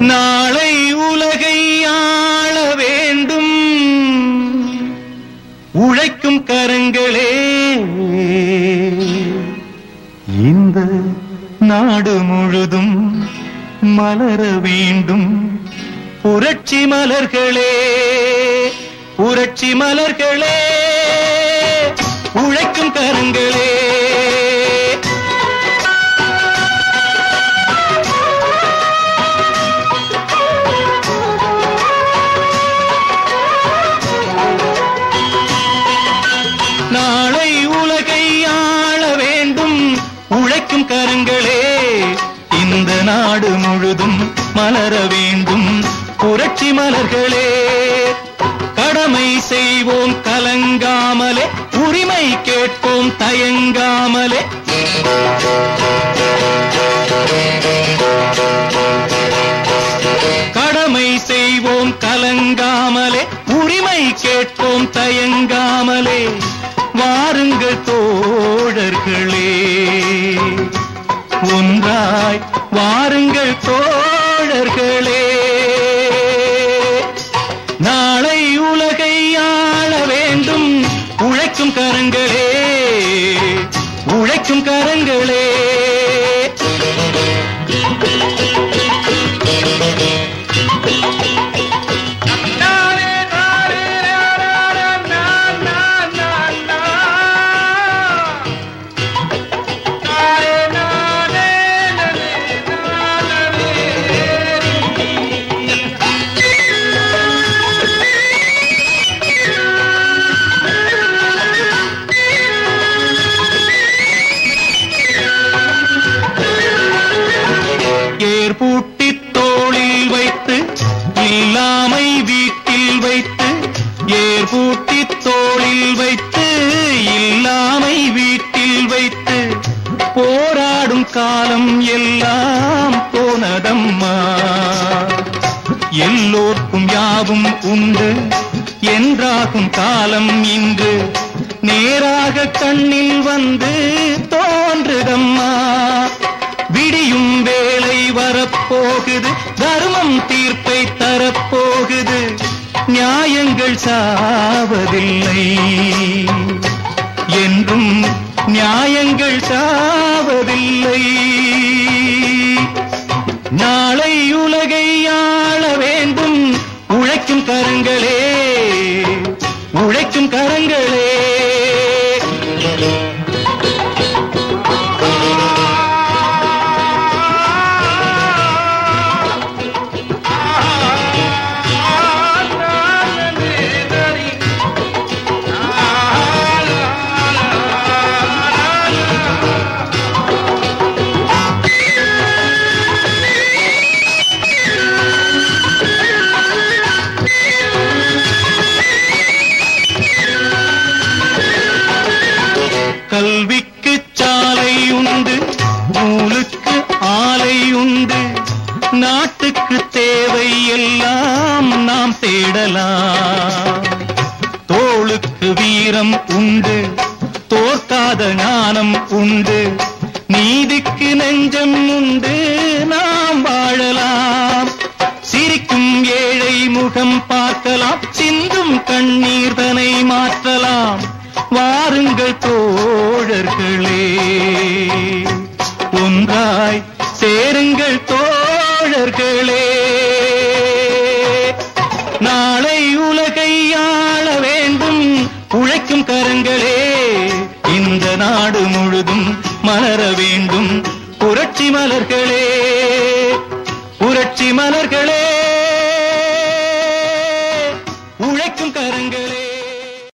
நாளை உலகை ஆள வேண்டும். உழைக்கும் கரங்களே. இந்த நாடு முழுதும் மலர வேண்டும். புரட்சி மலர்களே புரட்சி மலர்களே. உழைக்கும் கரங்களே. தயங்காமலே கடமை செய்வோம் கலங்காமலே. உரிமை கேட்போம் தயங்காமலே. வாருங்கள் தோழர்களே. ஒன்றாய் வாருங்கள் தோழர்களே. நாளை உலகை ஆள வேண்டும். உழைக்கும் கரங்களே. இல்லாமை வீட்டில் வைத்து ஏர்பூட்டி தோளில் வைத்து இல்லாமை வீட்டில் வைத்து போராடும் காலம் எல்லாம் போனதம்மா. எல்லோர்க்கும் யாவும் உண்டு என்றாகும் காலம் இன்று நேராக கண்ணில் வந்து தோன்றுதம்மா. போகுது தர்மம் தீர்ப்பை தரப்போகுது. நியாயங்கள் சாவதில்லை. என்றும் நியாயங்கள் சாவதில்லை. நாளை உலகை நாம் தேடலாம். தோளுக்கு வீரம் உண்டு தோற்காத ஞானம் உண்டு நீதிக்கு நெஞ்சம் உண்டு நாம் வாழலாம். சிரிக்கும் ஏழை முகம் பார்க்கலாம் சிந்தும் கண்ணீர் தனை மாற்றலாம். வாருங்கள் தோழர்களே ஒன்றாய் சேருங்கள் தோழர்களே. வேண்டும்